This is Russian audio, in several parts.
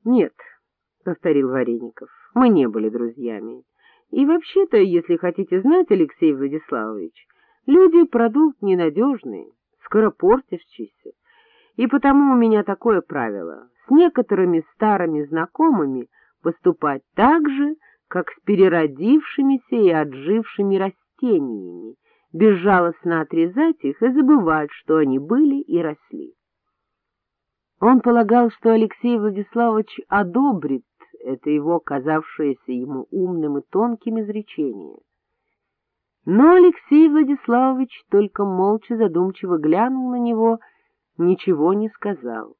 — Нет, — повторил Вареников, — мы не были друзьями. И вообще-то, если хотите знать, Алексей Владиславович, люди — продукт ненадежный, скоропортящийся. И потому у меня такое правило — с некоторыми старыми знакомыми поступать так же, как с переродившимися и отжившими растениями, безжалостно отрезать их и забывать, что они были и росли. Он полагал, что Алексей Владиславович одобрит это его казавшееся ему умным и тонким изречение. Но Алексей Владиславович только молча задумчиво глянул на него, ничего не сказал.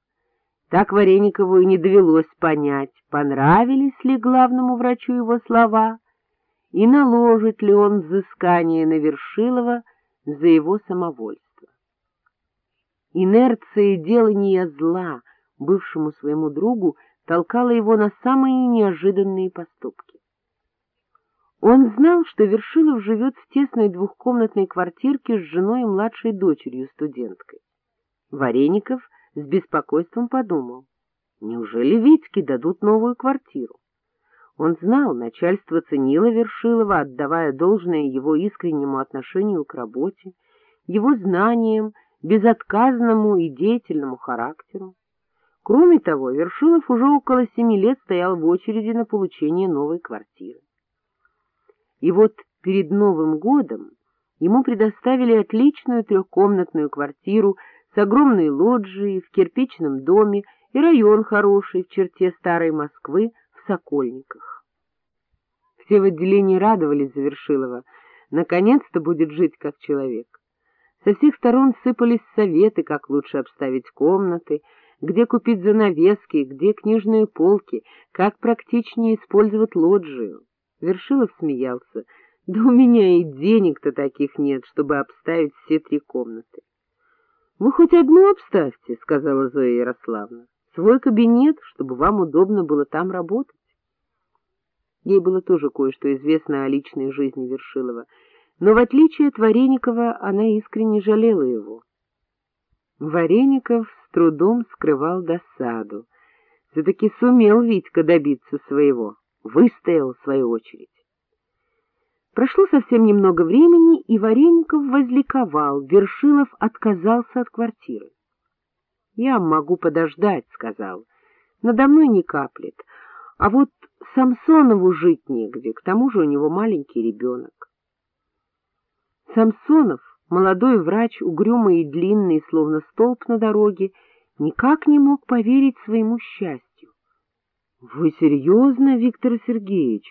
Так Вареникову и не довелось понять, понравились ли главному врачу его слова, и наложит ли он взыскание на Вершилова за его самовольство. Инерция делания зла бывшему своему другу толкала его на самые неожиданные поступки. Он знал, что Вершилов живет в тесной двухкомнатной квартирке с женой и младшей дочерью-студенткой. Вареников с беспокойством подумал, неужели Витьке дадут новую квартиру? Он знал, начальство ценило Вершилова, отдавая должное его искреннему отношению к работе, его знаниям, безотказному и деятельному характеру. Кроме того, Вершилов уже около семи лет стоял в очереди на получение новой квартиры. И вот перед Новым годом ему предоставили отличную трехкомнатную квартиру с огромной лоджией в кирпичном доме и район хороший в черте старой Москвы в Сокольниках. Все в отделении радовались за Вершилова, наконец-то будет жить как человек. Со всех сторон сыпались советы, как лучше обставить комнаты, где купить занавески, где книжные полки, как практичнее использовать лоджию. Вершилов смеялся. Да у меня и денег-то таких нет, чтобы обставить все три комнаты. — Вы хоть одну обставьте, — сказала Зоя Ярославна. — Свой кабинет, чтобы вам удобно было там работать. Ей было тоже кое-что известно о личной жизни Вершилова, но в отличие от Вареникова она искренне жалела его. Вареников с трудом скрывал досаду. Все-таки сумел Витька добиться своего, выстоял свою очередь. Прошло совсем немного времени, и Вареников возликовал, Вершилов отказался от квартиры. — Я могу подождать, — сказал, — надо мной не каплет, а вот Самсонову жить негде, к тому же у него маленький ребенок. Самсонов молодой врач, угрюмый и длинный, словно столб на дороге, никак не мог поверить своему счастью. — Вы серьезно, Виктор Сергеевич?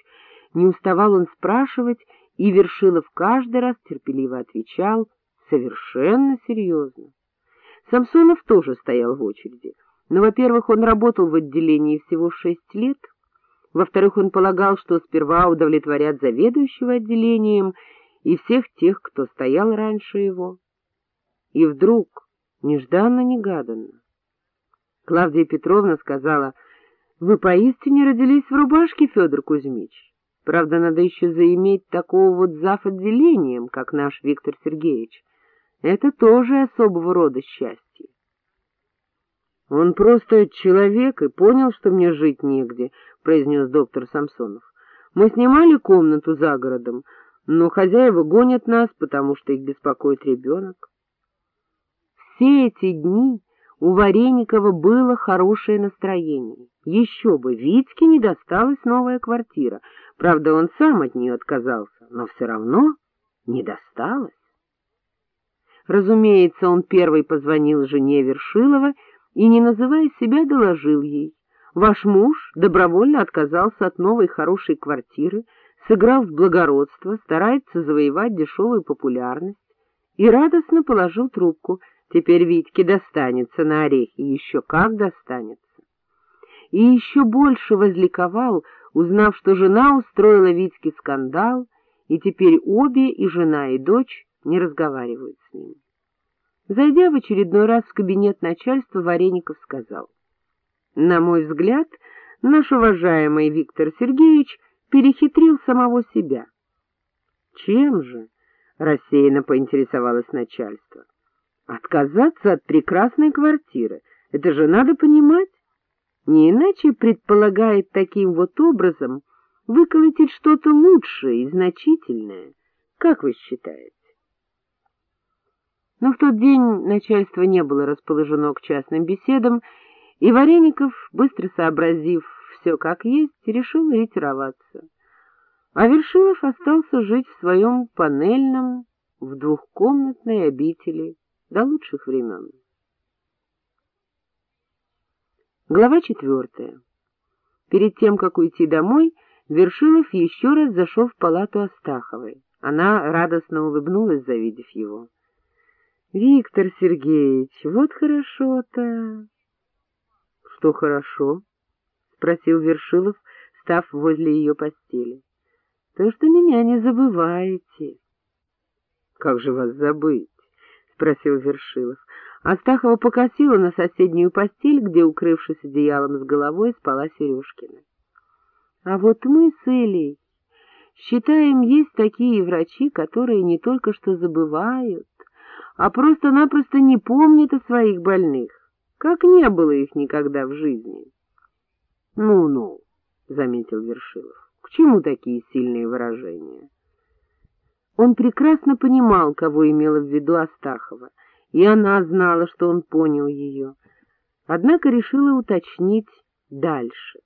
Не уставал он спрашивать, и Вершилов каждый раз терпеливо отвечал — совершенно серьезно. Самсонов тоже стоял в очереди, но, во-первых, он работал в отделении всего шесть лет, во-вторых, он полагал, что сперва удовлетворят заведующего отделением — и всех тех, кто стоял раньше его. И вдруг, нежданно-негаданно, Клавдия Петровна сказала, «Вы поистине родились в рубашке, Федор Кузьмич. Правда, надо еще заиметь такого вот зав. отделением, как наш Виктор Сергеевич. Это тоже особого рода счастье». «Он просто человек и понял, что мне жить негде», — произнес доктор Самсонов. «Мы снимали комнату за городом, но хозяева гонят нас, потому что их беспокоит ребенок. Все эти дни у Вареникова было хорошее настроение. Еще бы, Витьке не досталась новая квартира. Правда, он сам от нее отказался, но все равно не досталось. Разумеется, он первый позвонил жене Вершилова и, не называя себя, доложил ей. Ваш муж добровольно отказался от новой хорошей квартиры, сыграл в благородство, старается завоевать дешевую популярность, и радостно положил трубку. Теперь Витьке достанется на орехи, еще как достанется. И еще больше возликовал, узнав, что жена устроила Витьке скандал, и теперь обе, и жена, и дочь, не разговаривают с ним. Зайдя в очередной раз в кабинет начальства, Вареников сказал, «На мой взгляд, наш уважаемый Виктор Сергеевич — перехитрил самого себя. Чем же? — рассеянно поинтересовалось начальство. — Отказаться от прекрасной квартиры. Это же надо понимать. не иначе предполагает таким вот образом выколотить что-то лучшее и значительное. Как вы считаете? Но в тот день начальство не было расположено к частным беседам, и Вареников, быстро сообразив все как есть, решил ретироваться. А Вершилов остался жить в своем панельном, в двухкомнатной обители до лучших времен. Глава четвертая. Перед тем, как уйти домой, Вершилов еще раз зашел в палату Астаховой. Она радостно улыбнулась, завидев его. — Виктор Сергеевич, вот хорошо-то! — Что хорошо? — спросил Вершилов, став возле ее постели. — То, что меня не забываете. — Как же вас забыть? — спросил Вершилов. Астахова покосила на соседнюю постель, где, укрывшись одеялом с головой, спала Сережкина. — А вот мы с Элей считаем, есть такие врачи, которые не только что забывают, а просто-напросто не помнят о своих больных, как не было их никогда в жизни. «Ну — заметил Вершилов, — к чему такие сильные выражения? Он прекрасно понимал, кого имела в виду Астахова, и она знала, что он понял ее, однако решила уточнить дальше.